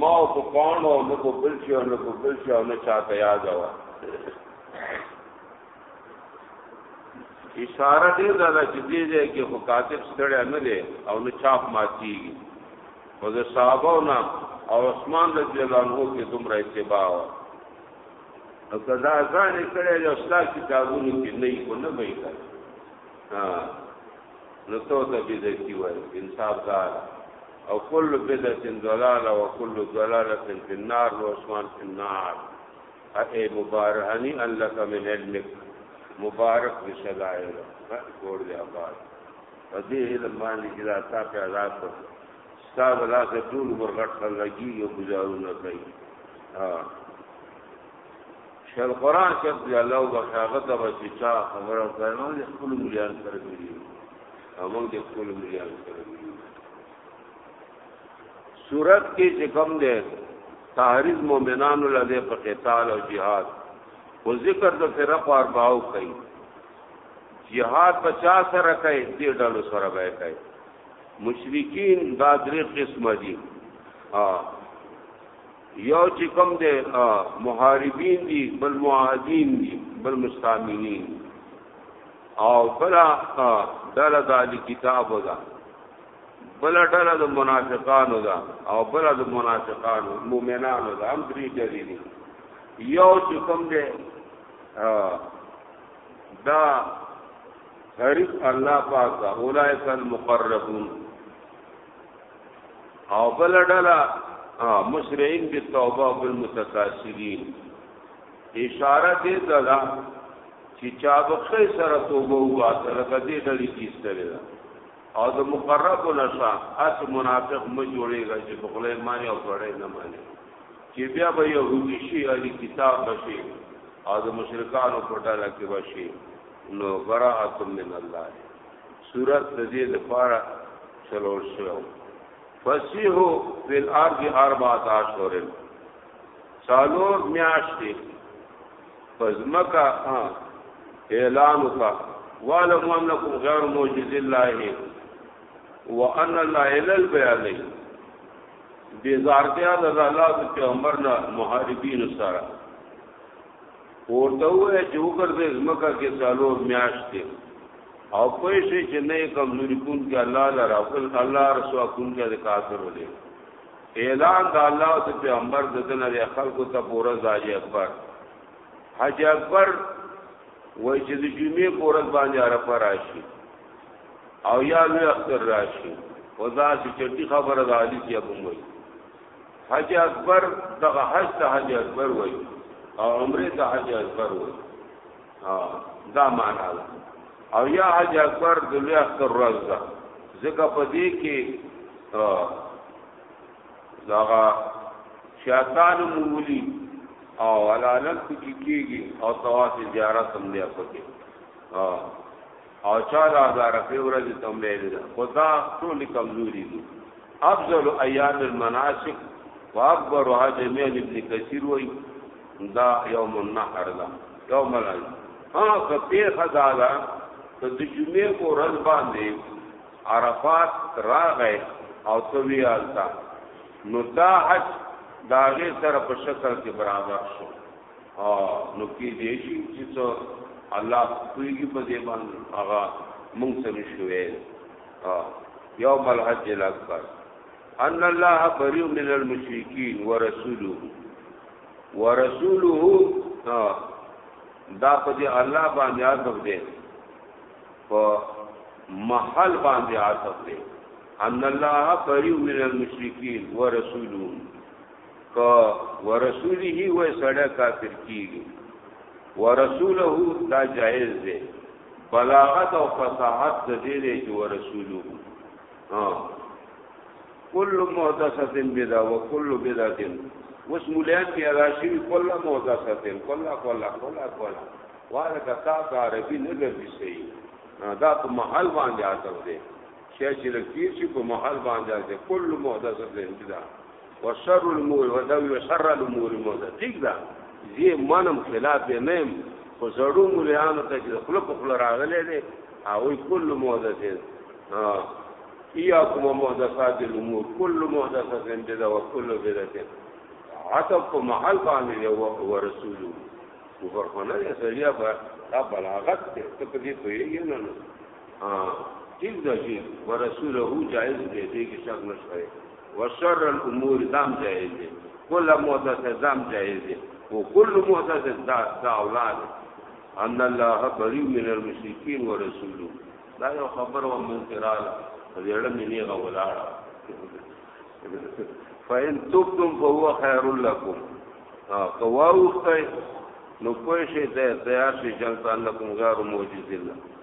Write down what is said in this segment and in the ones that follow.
ما او په پانو او نه په بل شي او نه په بل شي او نه چاته یاد و اشاره دې دا چې دې دې کې خو کاتب ستړی نه دی او نه چاپ ماتي او د صحابه نه او عثمان رضی الله عنه کې دومره اتباع و او کدا ځان کړه چې استاد کتابونو کې نه یې کو نه وایي ها نو تو ته بدعتي وایي انصاف دار او کل بدعت ضلاله او کل ضلاله فی النار او عثمان فی النار اے مبارهنی الله کا من علمک مبارک بشلائل کور دی آباد په دې علم باندې چې دا تا په عذاب کړ استاد الله ته ټول ورغټ خلګي او گزارونه کوي ها شل قران چې دی الله وبخښه ته بچی چا خبره کوي نو د خپل مليان سره دی او موږ د خپل مليان سره دی صورت کې چې کوم دی تحریز مومنان لده په قتال او جهاد او ذکر د فرق او ارباو کوي جهاد 50 سره کوي د ډلو سره به کوي مشرکین دا درې قسم دي ها یو چې کوم دی محاربین دي بل معاهدین دي بل مستامینین او بل ډله د کتاب ده بل ډله د منافقانو ده او بل د منافقانو مؤمنانو ده هم درې ډلې دي یو چې کوم دی دا غریب الله پاک اولائک المقربون او بل ډله مسرعين بالتوبه بالمتکاسلين اشاره دې ده چې چا بخې سره توبه واسه لکه دې ډلې کې استره ده او د مقرب نشا اس منافق م جوړيږي چې بخله مانی او پړې نه مانی چې بیا به يهودي شي علي کتاب بشي او د مشرکانو په ډله کې بشي نو براءت من الله سورت د دې لپاره چلول شو فسیحو فی الارض اربعه اشهر سالور میاشتې پزمکا اعلان وکا وعلم انکم غیر موجز الله وان الله الی البیان بیزارتیا د الله د پیغمبر نه محاربین سره ورته وای چې وګرځي زمکه کې څالور میاشتې او پېښې چې نه کمزوري کون کې الله لرا خپل الله رسوا کون کې د کافر ولې اعلان د الله او پیغمبر د دنه د خلکو ته پورا ځاجي اکبر حج اکبر وای چې د جمعې پورا باندې عرفه راشي او یا لوی اختر راشي او دا چې چټي خبره د علي کې کوم وای حج اکبر دغه حج ته حج اکبر وای او عمره ته حج اکبر وای دا معنا ده او یا حج اکبر د لوی اختر ورځ ده ځکه په دې کې داغه شیطان مولی او علالت کی کیږي او طواف زیارت هم دی پکې او چا د عرفه ورځ ته هم لري دا خدا ټول کمزوري دي افضل ایام المناسک واکبر حج مین ابن کثیر وای دا یوم النحر دا یوم العید ها کته خدا دا ته د جمعې کو ورځ باندې عرفات راغې او توی آلتا نو دا حج داغه سره په شکل کې برابر شو او نو کې دې شي چې څو الله کویږي په دې باندې هغه مونږ سره شوې یوم الحج الاکبر ان الله بریء من المشرکین ورسوله ورسوله دا په دې الله باندې عاطف دی په محل باندې عاطف دی ان الله بریء من المشرکین ورسوله که ورسوله و سړی کافر کیږي ورسوله دا جائز دی بلاغت او فصاحت د دې دی چې ورسوله ها کل محدثه بدعه وکل بدعه وس مولیان کې راشي کل محدثه کل کل کل کل واره کتا عربي نه ګرځي دا په محل باندې آتو دی شی چې لږ تیر شي په محل باندې ده کل محدثه ده دا وشر الامور ودوی وشر الامور محدثه ٹھیک ده زی منم خلاف به نیم خو زړو مليانو ته چې خپل په خپل راغلي دي او کل محدثه ها اياكم محدثات الامور كل محدثه بدعه وكل بدعه عتب کو محل باندې او رسول وفرخونه سړیا په بلاغت ته په دې پوهیږي نه ها ټیک ده چې ورسوله جائز دی دې کې شک نشته وشر الامور دام جائز دی کله محدث دام جائز دی او کل محدث دا دا اولاد ان الله بری من المشرکین ورسوله دا یو خبر او منکراله دې اړه مې نه غولاړه فإن تبتم فهو خير لكم ها قواو نو پوه شي ته تیار شي جنگ ته لکم غیر معجز الله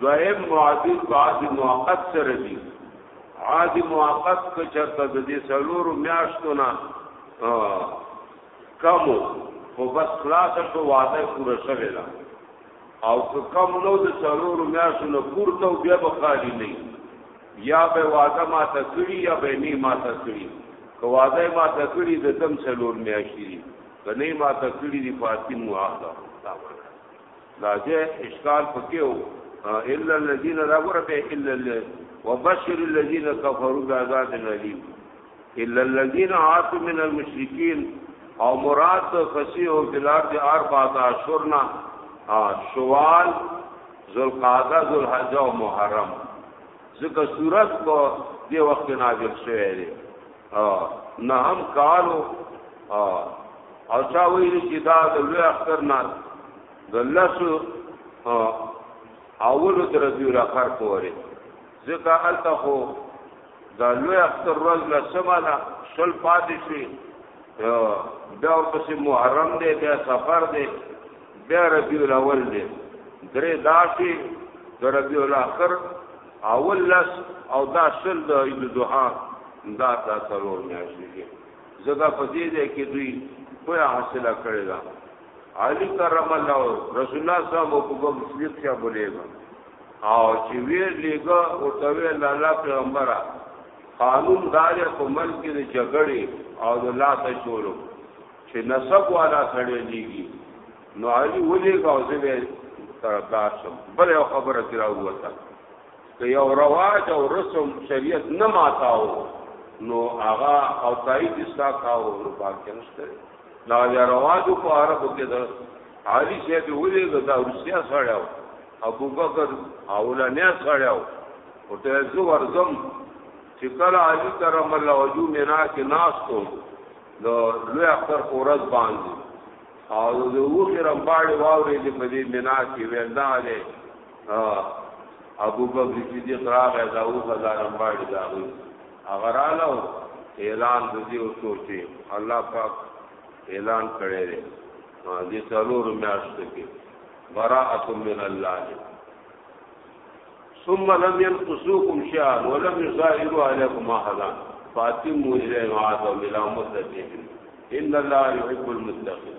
دویم معادل بعد موقت سره دی عادی موقت که چرته د دې سلورو میاشتو نه کمو خو بس خلاص شو وعده پوره شوه ده او که کم نو د سلورو میاشتو نه پورته بیا به خالی نه یا به وعده ما ته کړی یا به نه ما ته کړی که وعده ما ته کړی د تم سلور میاشتې دي که نه ما ته کړی دی فاطمه واخله دا چې اشکال پکې وو الا الذين رغور به الا وبشر الذين كفروا بعذاب اليم الا الذين عاتوا من المشركين او مراد فسیح او بلاد اربعه اشهرنا شوال ذوالقعده ذوالحجه او محرم ځکه صورت کو دی وخت نازل شوی دی نه هم کالو او چا ویل چې دا د لوی اختر نه د لسو اولو درځو را خر کوله ځکه الته خو دا لوی اختر ورځ له سماله شل پاتې شي بیا ورپسې محرم دی بیا سفر دی بیا ربیع الاول دی درې داسې د ربیع الاخر اول لس او دا شل د عید الضحا دا دا څلور میاشتې دي زګه په دې ده کې دوی پوهه حاصله کړې ده علی کرم الله رسول الله صاحب کو کوم صدیق شه بولېګا او چې وی لګا او ته وی الله پیغمبره قانون دار په ملک کې جګړې او د لا ته شروع چې نسب والا سړی دیږي نو علی ولېګا او زه به طرفدار شم بل خبره کراوه تا که یو رواج او رسم شریعت نه ماتاو نو هغه او تای دي ستا کاو نو باقی نشته دا یا رواج په عربو کې دا عالی شه به ولې دا روسیا سړیو ابو بکر اولا نه سړیو او ته زو ورزم چې کله علی کرم الله وجو مینا کې ناس ته د لوی اختر اورز باندې او د وخرم باندې واورې دې په دې مینا کې ویل دا ابو بکر صدیق راغی دا او خزانه باندې دا وی اغرالو اعلان د دې او سوچي الله پاک اعلان کړی دی دې څلور میاشت کې براءت من الله ثم لم ينقصوكم شيئا ولم يزايدوا عليكم احدا فاتموا الى وعد بلا مدته ان الله يحب المتقين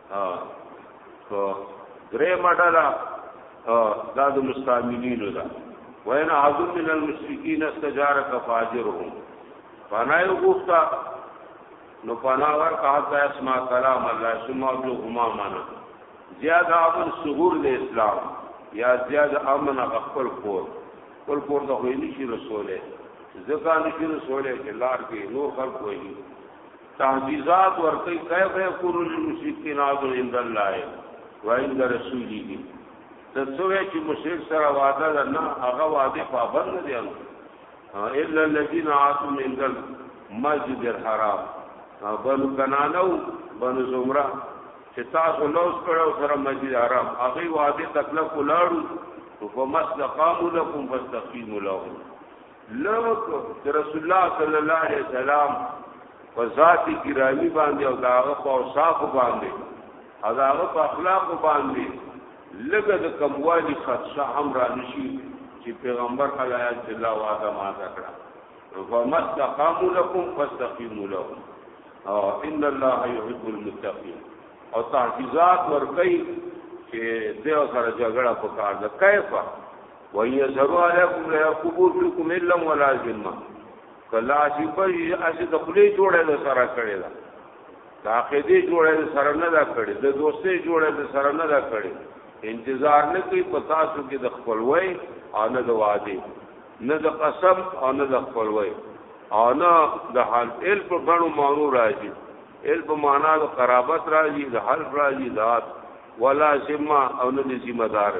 ها تو درې مډاله دا د مستعملینو ده وین عدو من المشرکین استجارک فاجرهم فانا یو غوښتا نو فانا ور کا حتا اسمع کلام الله ثم ابلغ ما معنا زیاد امن ظهور د اسلام یا زیاد امن خپل کور خپل کور د خوینی شي رسوله ځکه نشي رسوله چې لار کې نور خلق وایي تعزیزات ورکی کیف یکون للمشرکین عدو عند اللہ و عند رسولی دی تسوی چی مشرک سر وعده ده نا اغا وعده پابند دی الا الذین عاتو من دل مسجد الحرام بنو کنانو بنو زمرا چې تاسو لوس کړو سره مسجد حرام هغه وعده تکلف ولاړو فمس لقامو لكم فاستقيموا لهم لوک چې رسول الله صلی الله علیه وسلم په ذات ګرامی باندې او داغه په اوصاف باندې او داغه په اخلاق باندې لګه د کموالی خدشه هم را نشي چې پیغمبر علیه السلام وعده ما کړه فمستقاموا لكم فاستقيموا لهم او ان الله يحب المتقين او تحفظات ورکي چې دیو سره جګړه په کار ده کیفه وان يظهروا عليكم لا يرقبوا فيكم الا ولا ذمه کلا چې په اسی د خلی جوړه د سره کړی دا د عقیده جوړه د سره نه دا کړی د دوستي جوړه د سره نه دا کړی انتظار نه کوي په تاسو کې د خپلوي او نه د وادي نه د قسم او نه د خپلوي او نه د حال ال په غنو مانو راځي ال په معنا د قرابت راځي د حلف راځي ذات ولا ذمہ او نه ذمہ دار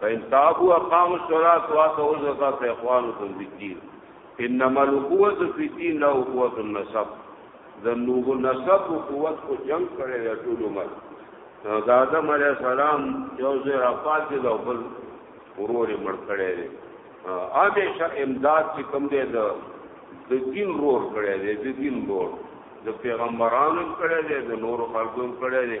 فإن تابوا أقاموا الصلاة وآتوا الزكاة فإخوانكم في الدين إنما القوة في الدين لا قوة النسب د نوح نسب قوت کو جنگ کړي د ټول عمر د آدم علی السلام یو ځای رافات دی او بل ورور مړ کړي دی همیشه امداد چې کوم دی د د دین رور کړي دی د دین رور د پیغمبرانو کړي دی د نور خلقو کړي دی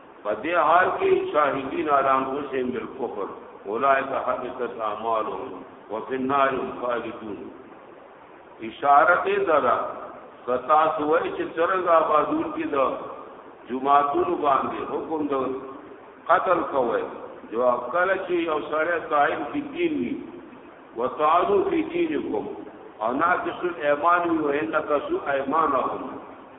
په دې حال کې شاهدین علام حسین بالکفر اولئک حبطت اعمالهم وفي النار خالدون اشاره دې درا کتا سوې چې څنګه آبادور کې دا جمعاتون باندې حکم د قتل کوي جو عقل چې یو سړی قائم کی دین وي وتعالو فی دینکم او ناقص الایمان وی وانکسو ایمانهم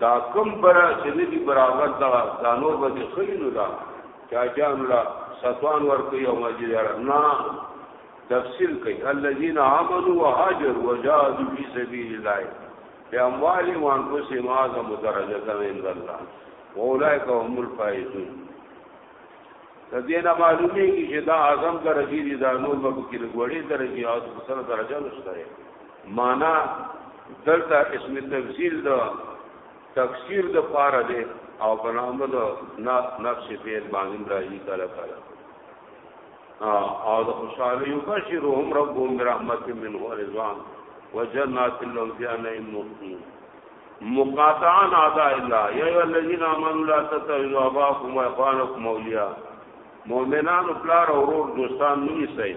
دا کم برا چې نه دي برابر دا دا نور به دي خلی نو دا چا جان لا ستوان ور کوي او مسجد حرام نه تفصیل کوي الذين عملوا وهاجروا وجاهدوا في سبيل الله بأموالهم وأنفسهم أعظم درجة عند الله وأولئك هم الفائزون تدینا معلومی کی چې دا اعظم درجه دي دا نور به کې لګوړې درجه او سره درجه نشته معنا دلته اسم تفصیل دا تفسیر د پاره دی او بنامه دا نفس فعل باندې راځي کله کله او د خوشاله یو بشرهم ربهم برحمت منه ورضوان وجنات لهم فيها نعيم مقيم مقاطعا اعداء الله يا ايها الذين امنوا لا تتخذوا اباءكم واخوانكم اولياء مؤمنان پلار او ورور دوستان نه سي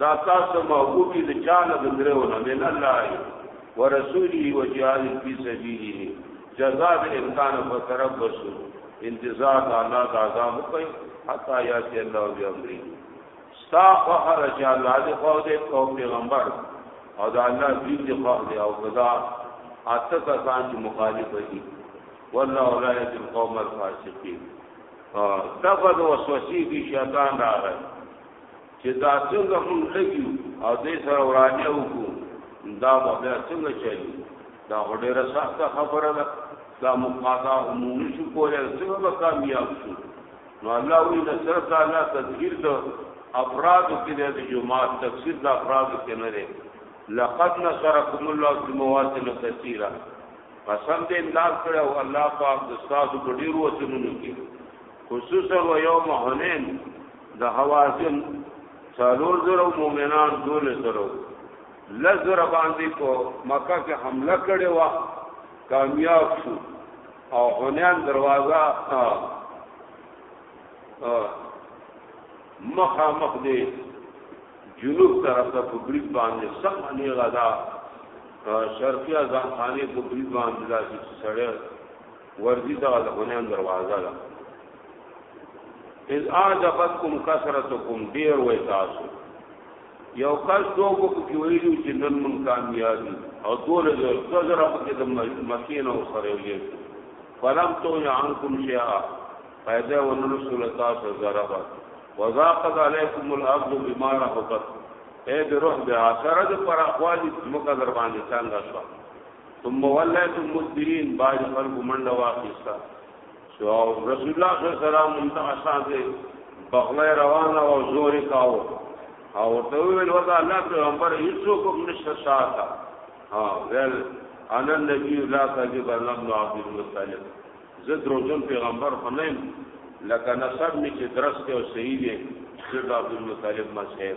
دا تاسو محبوبي د چانه د درو نه من الله ورسوله وجهاد فی سبیله جزاء امکان فتربصوا انتظار د الله د عذاب کوي حتا یاتی الله بیامری ستا فخر چې الله دې خو دې او پیغمبر او دا الله دې دې خو دې او خدا اته کسان چې مخالف دي والله لا یهدی القوم الفاسقین دغه وسوسې دي شیطان راغی چې دا څنګه مونږ لګیو او دې سره ورانه وکړو دا به څنګه چلی دا ډیره سخته خبره ده دا مقاطعه موږ شو کولای څنګه به کامیاب شو نو الله وی نه سره دا نه تذکیر ته افراد کې د جماعت تفسیر د افراد کې نه لري لقد نصرکم الله فی مواطن کثیره قسم دې امداد کړو الله پاک د تاسو په ډیرو وسنونو کې خصوصا و یوم حنین د حوازن څلور زره مؤمنان دول سره لزر باندې په مکه کې حمله کړې و کامیاب شو او حنین دروازه مخه مخ دی جنوب طرف ته په بریټ باندې سم نه غدا شرقي ازان خانه په بریټ باندې داسې سړی ورځي دا د غنیم دروازه ده اذ اعجبتکم کثرتکم ډیر وای تاسو یو کس دو کو پکې ویلو چې نن مون کامیاب او دول جو سره پکې د مکین او سره ویلې فلم تو یعنکم شیا پیدا ونن سلطا سو ضربا وذاقت علیکم الارض بما رحبت اے د روح د اثر د پر اقوال مکه در باندې څنګه شو ثم وليتم مدبرين باج خلق منډه واخیستا شو رسول الله صلی الله علیه وسلم منتعشان دې بغله روانه او زور کاو او ورته ویل ودا الله پیغمبر هیڅو کوم نشه شاته ها ول انا النبي لا تجب لم عبد المطلب زه دروژن پیغمبر خنیم لکه نسب می چې درست او صحیح دی زه عبد المطلب مذهب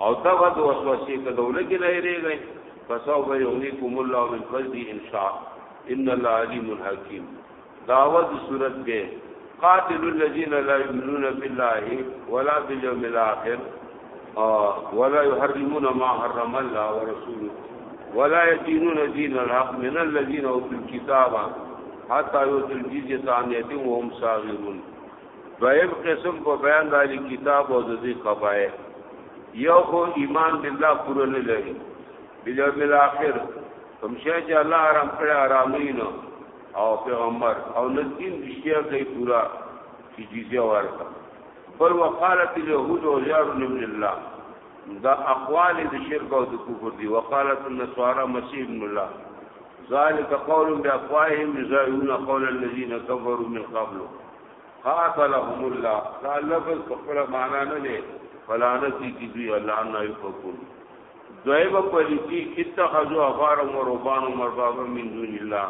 او دا ود وسوسه کډول کې نه ریږي فسو به یونیکم الله من فضل ان شاء ان الله علیم حکیم داوت صورت کې قاتل الذين لا يؤمنون بالله ولا باليوم الآخر ولا يحرمون ما حرم الله ورسوله ولا يدينون دين الحق من الذين اوتوا الكتاب حتى يؤتوا الجزية عن يد وهم صاغرون دویم قسم په بیان د علی کتاب او د دې قبایه یو خو ایمان بالله پوره نه لري بلیوم الاخر کوم شی چې الله آرام کړی آرامي نه او پیغمبر او نسین رشتیا کوي پورا چې جزیه ورکړه بل وقالت اليهود وزيار من الله دا اقوال د شرک او د کفر دي وقالت النصارى مسيح من الله ذلك قول بأفواههم يزايون قول الذين كفروا من قبل قاتلهم الله دا لفظ په خپل معنا نه دی فلانتی کی دوی الله نه یفقون دوی په پلیتی اتخذوا اغار مربان مربابا من دون الله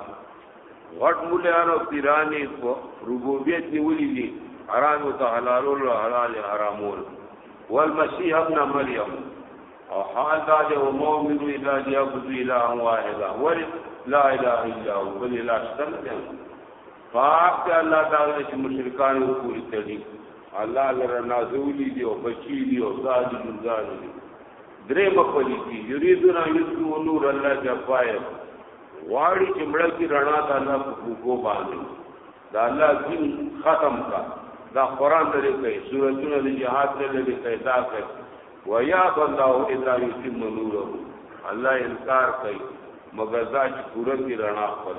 غټ مولیان او پیرانی په ربوبیت نیولې دي حرام او حلال او حلال حرامول والمسيح ابن مريم او حال دا دی او مؤمن الا يعبد اله واحد ولا اله الا هو بل اله شرک پاک دی الله تعالی چې مشرکان یې پوری تړي الله لره نازولی دی او بچی دی او زادی دی زادی دی درې مخلی کی یریدون یذو نور الله جفای واړی چې مړ کی رڼا د الله په کو باندې دا الله دین ختم کا دا قران درې کوي سورتونه د جهاد ته لري پیدا کوي ویا الله الا یتم نوره الله انکار کوي مگر دا چې پوره کی رڼا خپل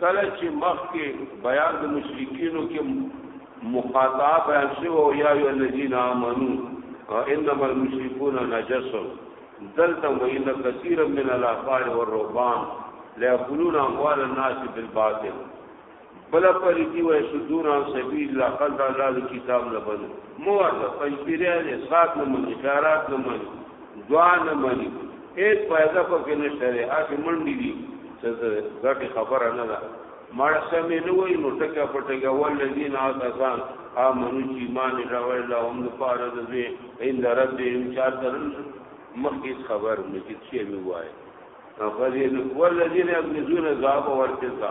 کله چې مخکې بیان د مشرکینو کې مقاطعه بیان شوی او یا ایو الذین آمنو انما المشرکون نجس دلته ویل کثیر من الاحبار والرهبان لا يقولون اموال الناس بالباطل بلا پریتی و سدون عن سبیل الله قد الله کتاب لبن مو ورته پنځپیریا دي سات نه من اشارات نه من ځوان منی هیڅ فائدہ پکې نشته لري هغه منډي دي چې ځکه خبره نه ده مړ سمې نه وای نو ټکا پټګا ولذین آتسان امنو چې ایمان راوړ له هم د پاره د دې ان ربهم چار ترن مخکې خبر نه چې څه وی وای فذین ولذین یبذون ذاب ورتزا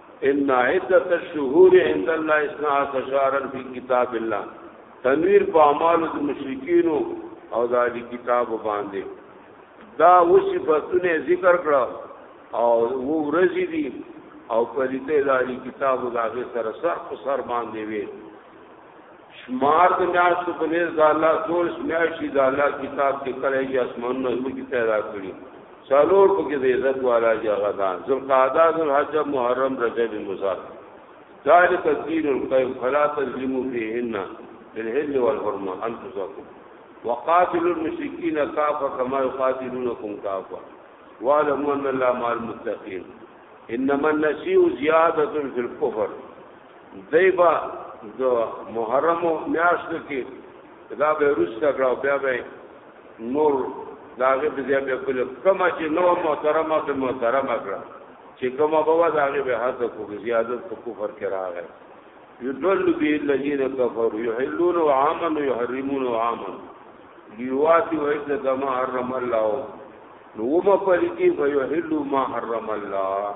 ان عدت الشهور عند الله اثنا عشر شهرا فی کتاب الله تنویر په اعمال د مشرکین او د علی کتاب باندې دا وصفتونه ذکر کړه او وو ورځی دي او په دې د علی کتاب د هغه سره سر په سر باندې وي شمار د میاشتو په نس د الله دولس میاشتې د الله کتاب کې کړی چې اسمانونه زموږ پیدا کړي څلور پکې د عزت والا جګه ده ذوالقعده ذوالحج محرم رجب مضر ذالک الدین القیم فلا تظلموا فیهن بالحل والحرمه انفسکم وقاتلوا المشرکین کافا کما یقاتلونکم کافا واعلموا ان الله مع المتقین انما النسیء زیادۃ فی الکفر دی با د محرم میاشتو کې دا به روسته کړو بیا به نور داغه په ځای به کول کما چې نو محترمه به محترمه کړه چې کما بوا داغه به حد کو زیادت کو کفر کې راغی یدل بی الذین کفروا یحلون عاما ويحرمون عاما لیواتی وایته دما حرم الله نو ما پرې کې ويحلوا ما حرم الله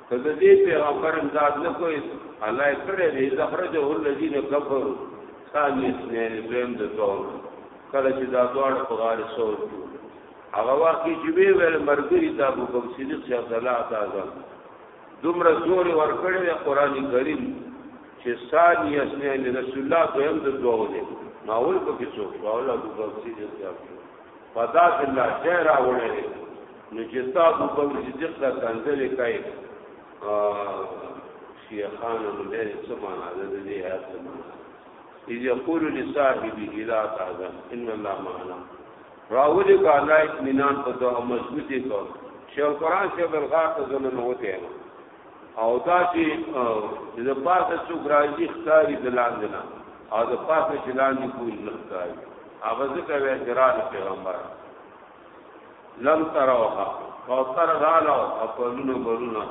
ته د دې پیغمبر امداد نه کوي الله یې کړی دی زخرجه الذین کفروا ثاني اثنين دویم د تور کله چې دا دواړه په غار سور شو هغه وخت چې وی ویل مرګري د ابو بکر صدیق صلی الله علیه وسلم دومره زور ورکړی دی قران کریم چې ثاني اثنين رسول الله دویم د دوه دی ناول په کې څو او ابو بکر صدیق صلی الله علیه وسلم پدا الله شعر راوړل نو چې تاسو په صدیق ته کنځلې کوي شیخان نو دې څه معنا ده دې آیات څه معنا اذ یقول لصاحبه لا تحزن ان الله معنا راوړي کا الله اطمینان په دوه مضبوطی کو شیخ قران شیخ الغاث زنه نو وته او دا چې د پاسه څوک راځي ښکاری د لاندې نه او د پاسه چې لاندې کوی نه ښکاری هغه ځکه وی درال پیغمبر لم تروها کوثر غالو او پلونو برونه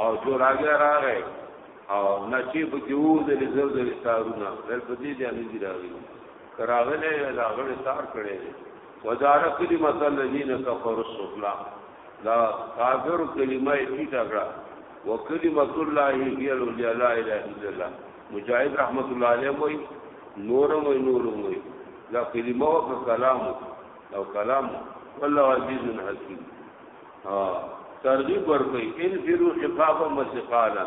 او جو راګه راغې او نچی په کې وو د زر زر تارونه بل په دې دی نه دی راغلی کراغله راغله تار کړي وزارت کلی مثلا الذين كفروا السفلى دا کافر کلمه یې ټیټه کړه وکلمت الله هی العلیا لا اله الا الله مجاهد رحمت الله علیه وای نورم وای نورم وای دا کلمه او کلام او کلام والله عزیز حکیم ها ترغیب ورکړي انفروا خفافا وثقالا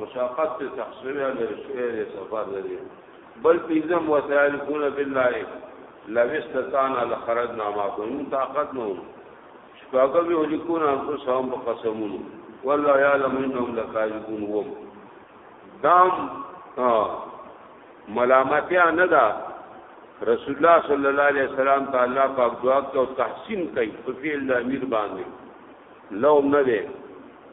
مشاقت ته تخصیل لري شوی دی سفر لري بل پیزم وسایل کول بالله لو استطعنا لخرجنا معكم طاقت نو شپږه به ولیکون انفسهم بقسمونو والله يعلم انهم لكاذبون وهم دام ملامتیا نه ده رسول الله صلی الله علیه وسلم تعالی پاک دعا او تحسین کوي په فعل امیر باندې لو نه ده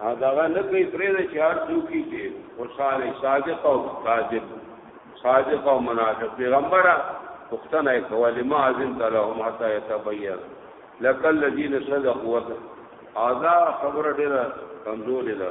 ها داغه نه کوي پرې نه چار څوکي چې قرآن صادق او کاذب صادق او منافق پیغمبره پختنه کوله ما ازم لهم حتا يتبين لك الذين صدقوا اذا خبر ډیره کمزورې ده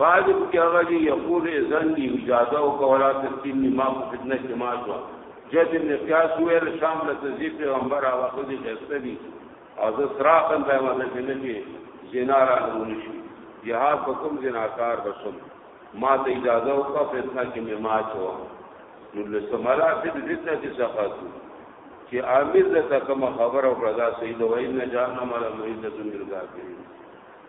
بعضې په کې هغه دي یقول اذن دي اجازه او کولا تفتین ما په فتنه کې ما شو جد ابن قیاس ویل شام له تزیف پیغمبر هغه خو دې خسته دي او زه سراقن به ما ته نه کې زنا را نشي جهاد په کوم زناکار بسم ما ته اجازه او کا فتنه کې مې ما شو نو له سمرا چې د دې ته چې صفاتو چې عامل ته کوم خبر او رضا سید وای نه جان مال مهیدت من الکافرین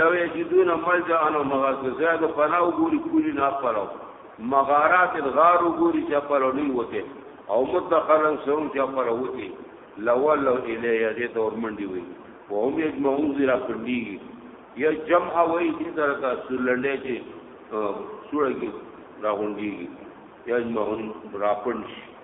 لو یجدون ملجا انو مغازه زیاد پناه وګوري کولی نه پرو مغارات غار وګوري چې پرو نه وته او متخلن سوم چې پرو وته لو لو الیه دې دور منډي وي او هم یجمعون زرا پندي یا جمع وای دې درته سولندې چې سوړږي راغونډي یجمعون راپنش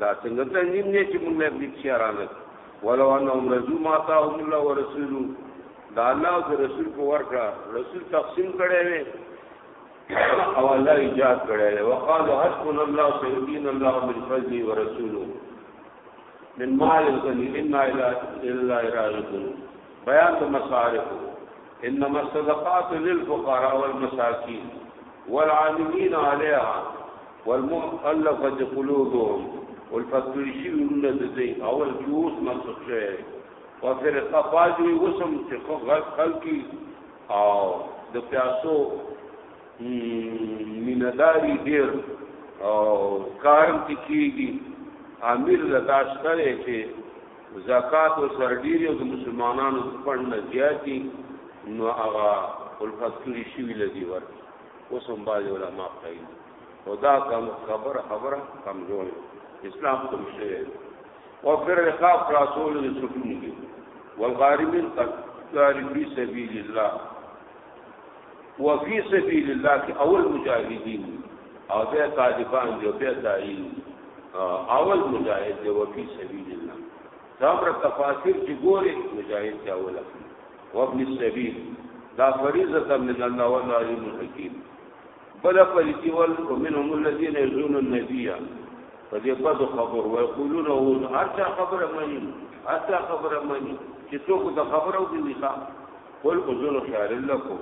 دا څنګه تنظیم دی چې موږ له بچیا رانه ولو انهم رضوا ما تاهم الله ورسوله دا الله او رسول کو ورکړه رسول تقسیم کړي وي او الله ایجاد کړي وي وقال حسبنا الله سيدين الله من فضله ورسوله من مال الغني انا الى الا راغبون بیان د مصارف انما الصدقات للفقراء والمساكين والعاملين عليها والمؤلفه قلوبهم والفتوی شوی ورونه د دې اول کې اوس منسوخ شوی او پر قفاجی وسم چې خو غلط خلقي او د پیاسو مینداری ډیر او کارم کې کیږي امیر لدا شته چې زکات او سرډیر او مسلمانانو په پړنه زیاتی نو هغه الفتوی شوی لدی ورته اوس هم باج علماء کوي او دا کم خبر خبره کمزور اسلام کوم شی او پر رقاب رسول دې سټون دي والغارمین قد جاری فی سبیل الله وفي سبيل الله کې اول مجاهدين او بیا طالبان دی بیا دایي اول مجاهد دی وفي سبيل الله دا پر تفاسیر چې ګوري مجاهد دی اول اخلي وابن السبيل دا فريضه من الله والله عليم حکیم بل فريضه ول ومنهم الذين يزون النبي فدې په دو خبر وای قولون او ارجا خبره مانی ارجا خبره مانی چې څوک د خبره او دي ښا قل اذن خيار لكم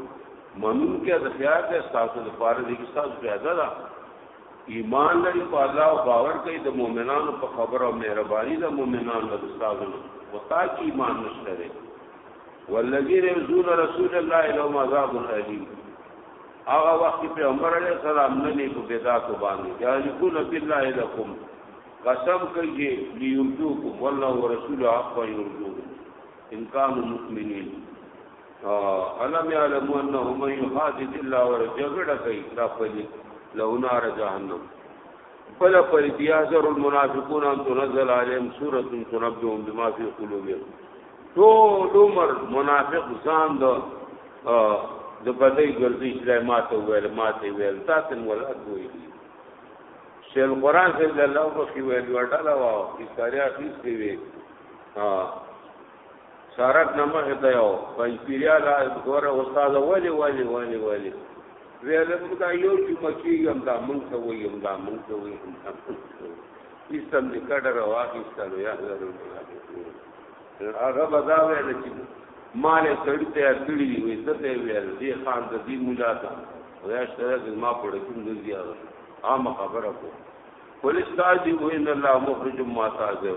ممنون کې د خيار د تاسو لپاره د تاسو پیدا ده ایمان لري په الله او باور کوي د مؤمنانو په خبره او مهرباني د مؤمنانو د استادونو او تا کې ایمان نشته دی والذین یزون رسول الله لهم عذاب الیم هغه وخت په عمر علیه السلام نه نه په بدعت باندې یعلقون بالله لكم قسم کوي لیرجوکم والله ورسوله حق یرجو ان کانوا مؤمنین علم يعلم انه من يحادث الله ورجغړه کوي دا پلي له نار جهنم بل پر بیاذر المنافقون ان تنزل عليهم سوره تنبئهم بما في قلوبهم ټول عمر منافق ځان د د بدی ګرځي چې ماته ویل ماته ویل تاسو ول ادوي شیل قران صلی الله علیه وسلم ویل وړاله وا چې ساریا فیس دی وی ها سارک نه مخ ته یو پنځپیریا لا ګوره استاد ولی ولی ولی ولی ویل موږ دا یو جمعه کیږم دا موږ ته ویم دا موږ ته ویم دا موږ ته ویم ایستم دې کډه راواخیستلو یا ضرور هغه به دا ویل چې مال سړی ته کړی دی وې ته ته ویل دې خان د دې مولا ته ویا شته د ما په ډکم نه دی هغه عام خبره کو پولیس تاج دی وې ان الله مخرج ما تاجو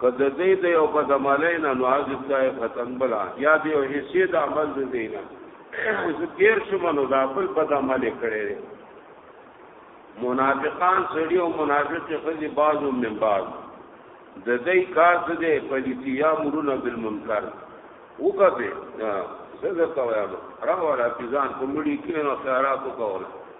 که د دې د یو بدعملۍ نه نو عازب صاحب حتن بلا یا د یو حصې د عمل د دې نه زه تیر شم نو دا خپل بدعمل کړی دی منافقان سړي او منافق خځې بعض او من بعض د دې کار څه دی پلیتی یا مرونه بالمنکر وکړه زه درته وایم راواله پیزان کومړي کې نو خیرات وکول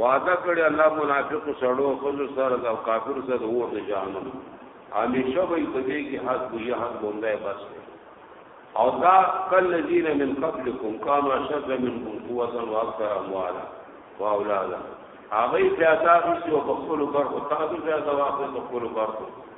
وعده کړی الله منافق سړو خود سره د کافر سره د اور د جهنم همیشه به په دې کې حق دی حق بونده بس او دا کل الذين من قبلكم كانوا اشد منكم قوه واكثر اموالا واولادا هغه پیدا شو په خپل برخو تاسو پیدا واخلئ په خپل برخو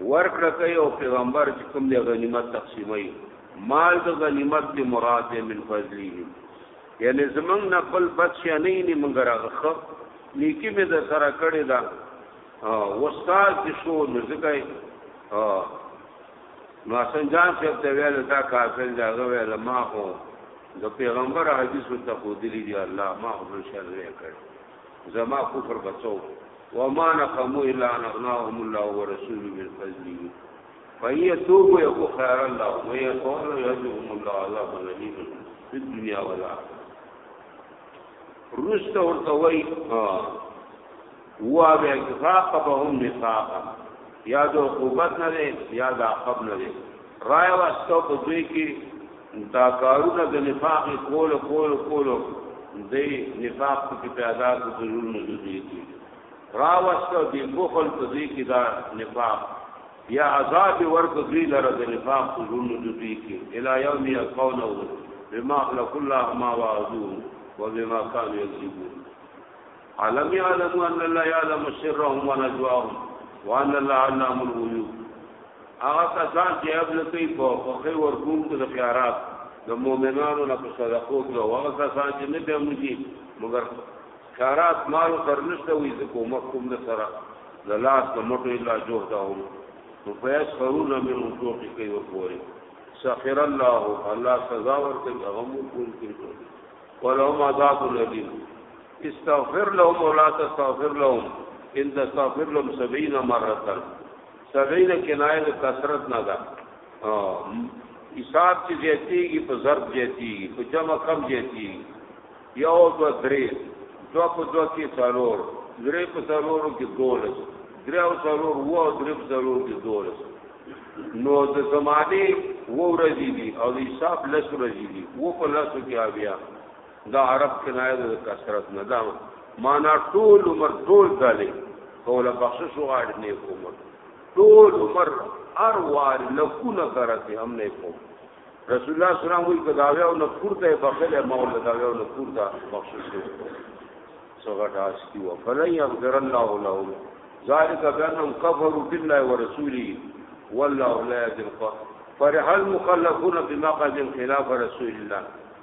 ورکړه کوي او پیغمبر چې کوم دی غنیمت تقسیموي مال د غنیمت دی مراد دی من فضله یعنی زمنګ نه بل بد شي نه یې موږ راغخه نیکی مې د سره کړی دا وستاد دې شو نو ځکه نو حسن جان صاحب ته ویل دا کافر دا غویل ما هو د پیغمبر حدیث ته خو دلی دی الله ما هو شر کړی زما کفر بچو وما نقمو الا ان اغناهم الله ورسوله من فضله فهي توب يكون خير الله ويقول يجزهم الله عذاب اليم في الدنيا والاخره رست ورته وای هو به فاقبهم نفاقا یا د عقوبت نه یا د عقب نه راي واستو په دوی کې دا کارونه د نفاق کول کول کول دی نفاق په پیدا کو ضرور نه دی راوسته دی بخل په دې کې دا نفاق یا عذاب ورک دی لره د نفاق په ظلم د دې کې الی یوم یقونه بما خلق الله ما وعدو وبما كانوا يكذبون علم يعلم ان الله يعلم سرهم ونجواهم وان الله علام الغيوب هغه کسان چې ابل کوي په خوخي ورکوم کې د خیارات د مؤمنانو نه په صدقو کې او هغه کسان چې نه به موږي مگر خیارات مال تر نشته وي چې کوم کوم د سره د لاس د موټو الا جوړداهم نو فیس خرون من وجوه کې ورکوري سخر الله الله سزا ورکړي هغه مو کوم کې ولهم عذاب الیم استغفر لهم ولا تستغفر لهم ان تستغفر لهم 70 مره 70 کنایه د کثرت نه ده حساب چې زیاتیږي په ضرب زیاتیږي په جمع کم زیاتیږي یو دو درې دو په دو کې څلور درې په څلور کې دولس درې او څلور و او درې په څلور کې دولس نو د زمانه و ورځې دي او حساب لس ورځې دي و په لاسو کې بیا دا عرب کنایه د کثرت نه دا معنا ټول عمر ټول دالې کوله بخشش غاړ نه کوم ټول عمر ار وار لکونه کرته هم نه کوم رسول الله صلی الله علیه وسلم وی کداوی او نه پورته بخل مولا داوی او نه پورته بخشش کوم سوغه داس کی و فلن یغفر الله له ذالک بانهم کفروا بالله ورسوله والله لا يهدي القوم فرح المخلفون بما قد خلاف رسول الله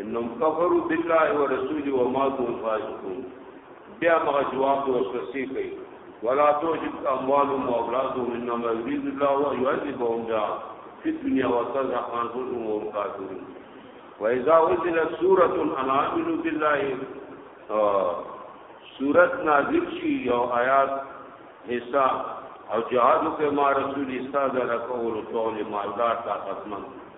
انهم كفروا بالله ورسوله وماتوا فاسقون بیا مغه جواب ورپسې کوي ولا توجب اموالهم واولادهم انما يريد الله ان يعذبهم بها في الدنيا وتزهق انفسهم وهم كافرون واذا انزلت سوره ان امنوا بالله سورت نازل شي یو آیات حصہ او جهاد په ما رسول استاد رکول طول مالدار طاقتمن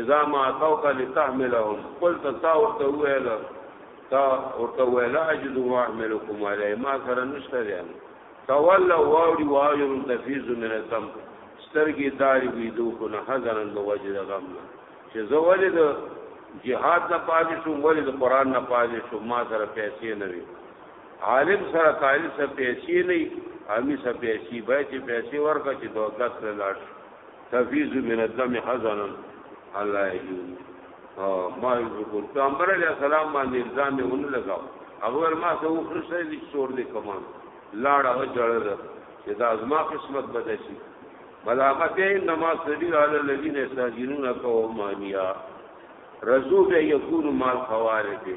اذا ما اتوک لتحملهم قلت تا ورته ویل تا ورته ویل اجد ما احملكم علی ما سره نشته دی تولوا واوړي واجر تفیز من الدم سترګې داری وی دو کو نه حزن الوجد غم چې زول د جهاد نه پاتې شو ولې د قران نه پاتې شو ما سره پیسې نه وي عالم سره طالب سره پیسې نه امي سره پیسې به چې پیسې ورکړي چې دوکت لاړ شي تفیز من الدم حزنا الله یجوز ما یذکر پیغمبر علیہ السلام باندې الزام یې ونه لگاو اول ما ته وخرسه دي څور دي کمان لاړ هغه جړل چې دا ازما قسمت بده شي ملامت یې نماز سړي علی الذین یستاجرون قوم مانیا رزو به یکون مال خوارته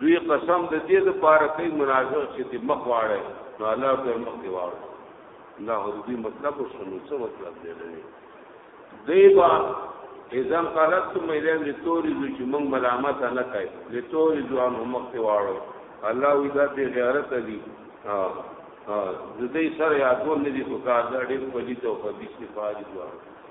دوی قسم د دې د پاره کوي منافق چې دې مخ واړی نو الله ته مخ دی واړو دا هو دې مطلب شنو څه مطلب دی لري دیبا اذا قالت مېلم لتوري چې موږ ملامت نه کوي لتوري ځوان مخ دی واړو الله وی دا دې غیرت دی ها ها د دې سره یادو نه دي په کار دا ډېر پلیته او په دې صفات دي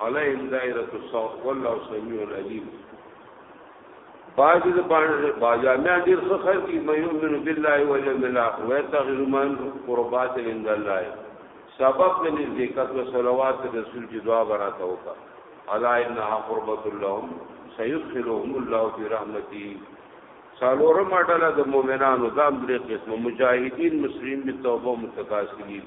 عليهم دائره السوء والله سميع عليم باج د باندې باجا مې ډیر څه خیر کی مې یومن بالله و یوم الاخر و تغیر من قربات عند الله سبب د نزدېکت او صلوات رسول کی دعا براته وکا الا انها قربت لهم سيدخلهم الله في رحمته څلورم اډاله د مؤمنانو دام درې قسم مجاهدین مسلمین به توبه متقاسمین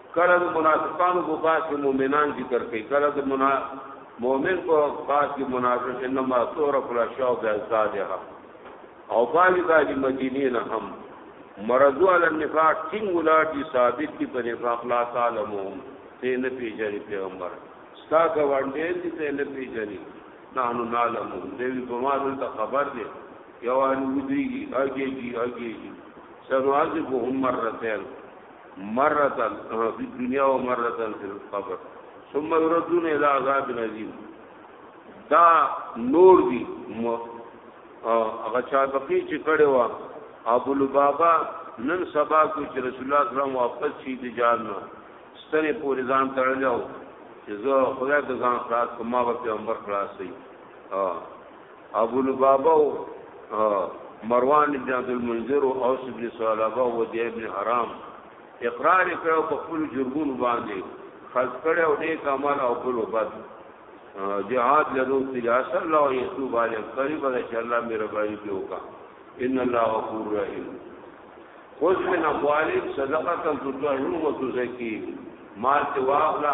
کله د منافقانو په باس کې مؤمنان ذکر کوي کله د منا مؤمن په باس کې منافق انما تعرف الاشیاء بازدادها او باندې باندې مدینه نه هم مرضو علی النفاق ټینګ ولار دي ثابت دي په نفاق لا تعلمون ته نه پیژني پیغمبر ستا ګوانډې دي ته نه پیژني نحنو نعلمون دوی په ما دلته خبر دي یوان ودیږي اگې دي اگې دي سرواز به هم مرتين مرتا فی الدنیا و مرتا فی القبر ثم یردون الى عذاب عظیم دا نور دی هغه چا بقی چې کړي وا ابو لبابا نن سبا کو چې رسول الله صلی الله علیه وسلم واپس شي د جان نو ستنه پورې ځان تړلو چې زه خدای د ځان خلاص کوم ما پیغمبر خلاص شي ابو لبابه او مروان ابن عبد المنذر او اوس ابن ثعلبه او دی ابن حرام اقرار کړو په خپل جرمونو باندې خلق کړو نیک عمل او بل وبد جهاد لرو چې اصل الله یتوب علی قریب ده چې الله مې ربای دی وکا ان الله غفور رحیم خذ من اموالهم صدقه تطهرهم وتزكيهم مال تواغلا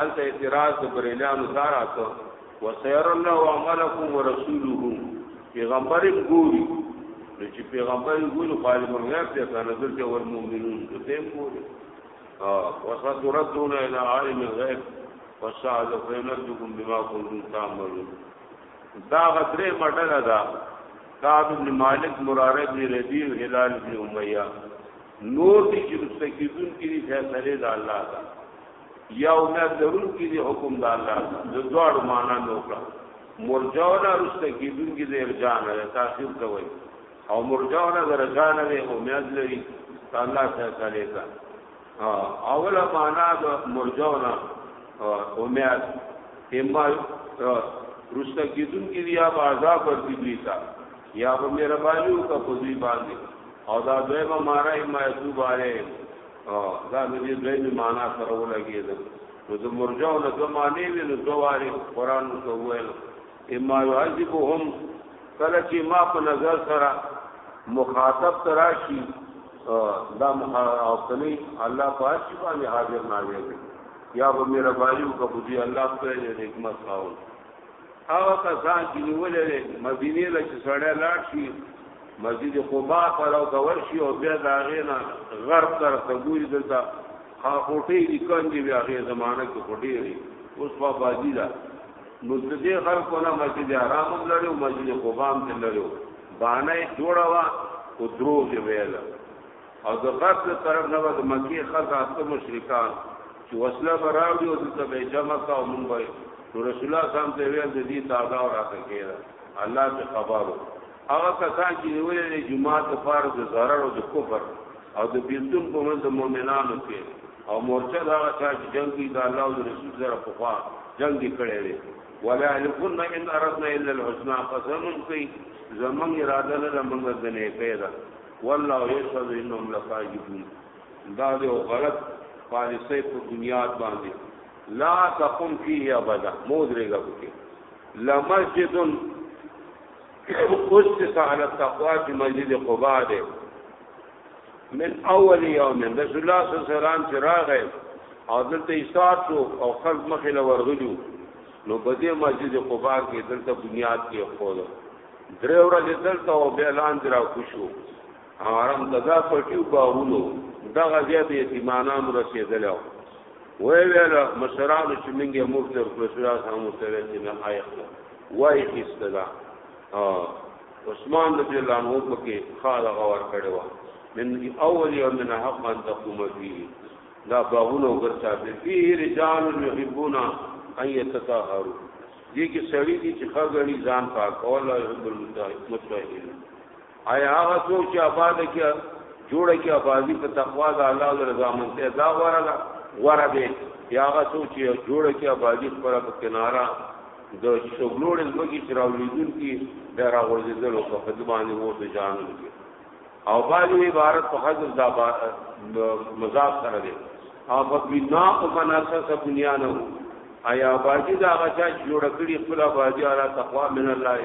الته اعتراض د بریلیانو دا راته وسير الله عملكم ورسوله پیغمبر ګوري نو چې پیغمبر ګوري خالق الغیب ته کنه دلته ول مؤمنون ته ګوري ها وساتردون الى عالم الغیب وسعد فینتکم بما کنتم تعملون دا غتره مډل دا کعب بن مالک مراره بن ربیع هلال بن امیہ نور دي چې مستقیدون کې فیصله د الله تعالی یا امید لرونکي دي حکم د الله د دواړو معنا نه وکړه مرجونه رسته کیدونکي د ارجاء نه تاخير کوي او مرجونه د رجاء نه امید لري الله تعالی ته اوله معنا د مرجونه امید اما رسته کیدونکي دي یا عذاب ورکړي دي تا یا به مهرباني وکړه په دې باندې او دا دویمه معنا یې ما یتوب علیه او دا د دې دوی په معنا سره ولګیدل نو د مرجاو له دوه معنی وی نو دواري قران ته ویل اما يعذبهم کله چې ما په نظر سره مخاطب تراشي دا مخاطبني الله پاک شي باندې حاضر نازل یا به مهرباني وکړي الله په حکمت خاوند هغه کسان چې نیولې مدینه له چې سړی لاړ شي مسجد قباء په لو کور شي او بیا دا غینا غرب تر تګوي دلته خاطوټي دي کندي بیا غي زمانہ کې کوټي لري اوس په بازی دا نو د دې خلکو نه مسجد حرام هم لري او مسجد قباء هم لري باندې جوړا وا او درو دی ویل او د غرب د طرف نه به د مکې ښځه اته مشرکان چې وسله به راوړي او دلته به یې جمع کړه او مونږ به نو رسول الله صلی الله علیه وسلم ته ویل د دې تعداد راته کېده الله ته خبر و هغه کسان چې نیولې دي جمعه ته فار د zarar او د کفر او د بیلتون په منځ مؤمنانو کې او مورچه دا چا چې جنگ کې د الله او رسول سره په خوا جنگ کړي وي ولا لكن ان اردنا الا الحسنى قسم کوي زمون اراده نه موږ د نه پیدا والله يشهد انهم لكاذبون دا د غلط پالیسۍ په بنیاد باندې لا تقم فيه ابدا مودريګه پکې لمسجد اسس على التقوى في مسجد قباء ده من اول يوم رسول الله صلی الله علیه وسلم چې راغی او دلته ایثار شو او خلق مخې له ورغلو نو په دې مسجد قباء کې دلته بنیاد کې خو درې ورځې دلته او بیا لاندې را کوشو حرم ته دا پټیو باغونو دغه ځای به یتیمانان رسېدل وای ویل مشرانو چې موږ یې مفت ورکړو هم سره چې نه آیخ وای استدا عثمان رضی الله عنه پکې خاله غور کړي و من اول یوم من حق ان تقوم فيه دا باغونو ګرځا به فيه رجال يحبون ان يتطهروا دې کې سړی دي چې ښه غړي ځان پاک او الله يحب المتطهرين آیا هغه څوک چې آباد کې جوړه کې آبادی په تقوا د الله او رضا مونته دا غوړه ده غوړه ده یا هغه څوک چې جوړه کې آبادی پر په کنارا د شغلوړې لږی چې راولېدل کی د راغورځېدلو په خدمت باندې وو د جانو کې او بالی عبارت په حذف دا مضاف سره دی او په بنا او بناسس بنیانه ایا باجی دا غچا جوړ کړی خپل باجی علی تقوا من الله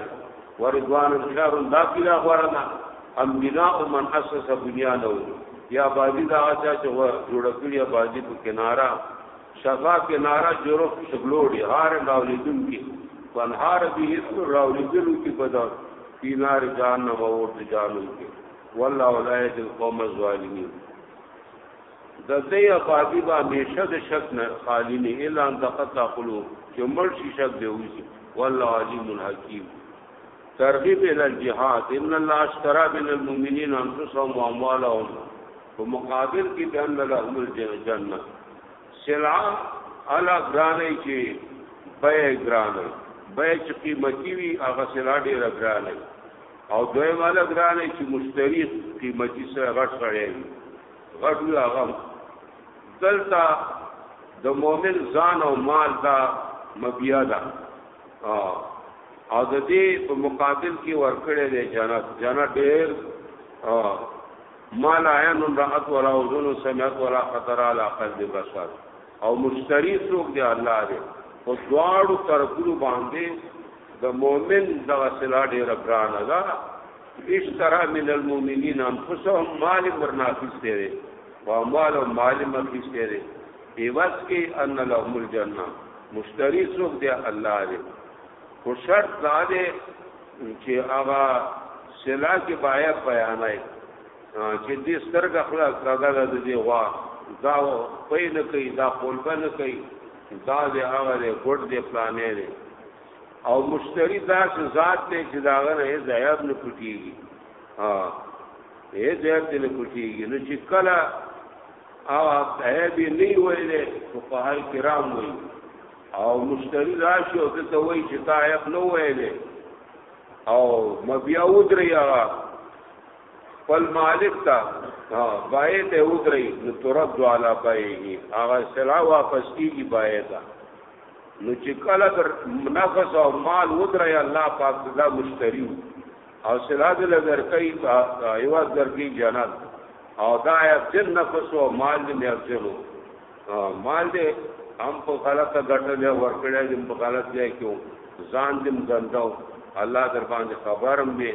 ورضوان خيار دا پیرا غورنا ام بنا او من اسس بنیانه یا باجی دا غچا جوړ کړی باجی په کنارا شفا کې نارا جرف شګلوړي هار راولېدون کې فنهار به اسم راولېدلو کې بدر فی نار جهنم اور د جهنم کې والله ولایت القوم الظالمین د دې ابادی با همیشه د شک نه خالی نه الا ان تقطع قلوب چې مړ شي شک دی وسی والله علیم الحکیم ترغیب ال الجهاد ان الله اشترى من المؤمنین انفسهم واموالهم په مقابل کې بان لهم الجنه سلعه الا غرانه چې بیا غرانه بیا چې قیمتي وي هغه سلعه ډیر غرانه او دوی والا غرانه چې مشتری قیمتي سره غټ کړي غټ وی هغه دلته د مؤمن ځان او مال دا مبیا ده او د دې په مقابل کې ورکړې ده جنت جنت ډیر ما لا عین رأت ولا اذن سمعت ولا خطر على قلب بشر او مشتری څوک دی الله دی او دواړو طرفونو باندې د مؤمن دغه سلا ډیر ګرانه ده اشترا من المؤمنین انفسهم مال ورنافس دی او مال او مال مخیس دی ایواز کې ان لهم الجنه مشتری څوک دی الله دی خو شرط دا دی چې هغه سلا کې باید بیانای چې دې سترګه خلاص کړه د دې غوا دا پې نه کوي دا قلبه نه کوي دا دې هغه دې ګډ دې پلانې دې او مشتری دا ذات دې چې دا غره زیاد نه پټيږي ها یې زیاد دې نه پټيږي نو چې کله او هغه به نه ویلې په هر کرام وایي او مشتری راشي او ته وای چې تا یې نو ویلې او مبیا ودریا خپل مالک تا بای ته ودرې نو ترد علی بایه هغه سلا واپس کیږي بای تا نو چې کله در نفس او مال ودرې الله پاک دا مشتری او سلا دې لګر کوي ایواز درګي جنت او دا یا جن نفس او مال دې مرجلو مال دې هم په غلطه ګټه دی ورکړی دې په غلط ځای کې ځان دې ګنداو الله در باندې خبرم دی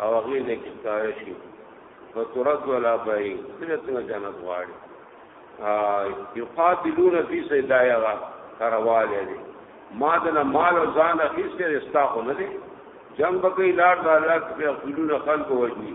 او هغه دې کې کار شي نو ترد ولا بای څنګه څنګه جنت غواړي یقاتلون فی سبیل الله کرواله دي ما دنا مال او ځان اخیسته رستا خو نه دي جنگ بکې لار دالات په خلونو خلق وجني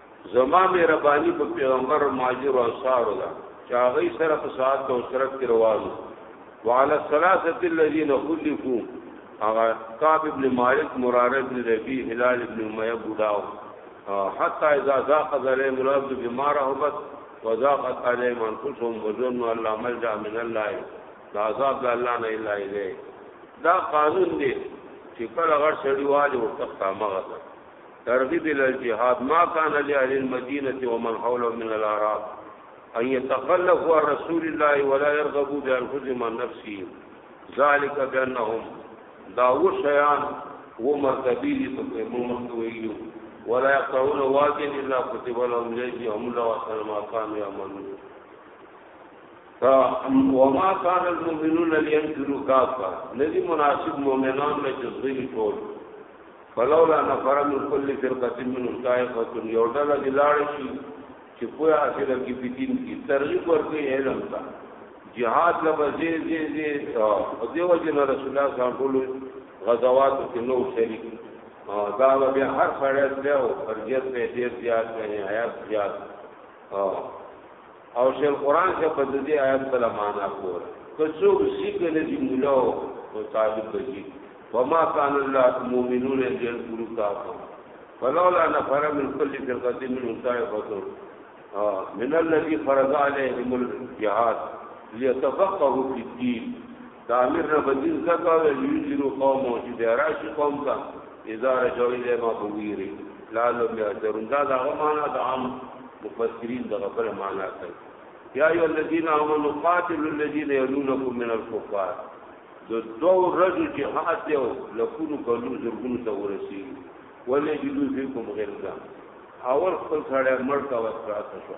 زما مهرباني په پیغمبر ماجر او انصار ده چې هغه سره په ساعت او شرط کې روانو وعلى الثلاثه الذين خلفوا هغه کعب ابن مالک مراره ابن ربی هلال ابن امیہ بوداو حتی اذا ذاق ذلیم الارض بما رحبت وذاقت علیم انفسهم وظنوا الله ملجا من الله دا عذاب دا الله نه الا الیه دا قانون دی چې کله غړ شړیوالو تخت مغه ترغیب الجهاد ما كان لاهل المدينه ومن حولهم من الاعراب ان يتخلفوا عن رسول الله ولا يرغبوا بانفسهم عن نفسهم ذلك بانهم دا و شیان و مرتبی دي په موږ ویلو ولا يقطعون واديا الا كتب لهم اليه هم له احسن ما كانوا يعملون وما كان المؤمنون لينفروا كافة ندي مناسب مؤمنان له جزغي ټول فلولا نفر من كل فرقه منهم طائفه یو ډله دی لاړ شي چې پوهه حاصله کی په دین کې ترغیب ورکړي علم ته jihad له وزې زې زې او دیو جن رسول الله صلی الله علیه وسلم غزوات کې نو شریک دا به هر سړی ته او فرجت په ډیر زیات نه حیات زیات او شیخ قران کې په دې آیات بل معنا کول که څوک ذکر دې مولا او طالب بچي وما كان الله المؤمنون يذكروا كافر فلولا نفر من كل فرقة منهم طائفة من الذي فرض عليهم الجهاد ليتفقهوا في الدين د امیر نه بدین زکا ویلی جنو قوم او چې بیا راشي قوم ته اذا رجوی له ما بویری لالو بیا دروندا دا معنا د عام مفسرین د غفر معنا کوي یا ایو الذین آمنوا قاتلوا الذین یلونکم من الکفار د دو رجو جهاد دی لکونو کلو زرګونو ته ورسی ولې جلو فیکم غلظه اول خپل سره مړ کا وسره شو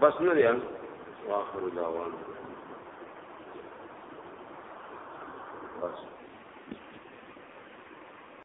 بس نه دی واخر دعوان بس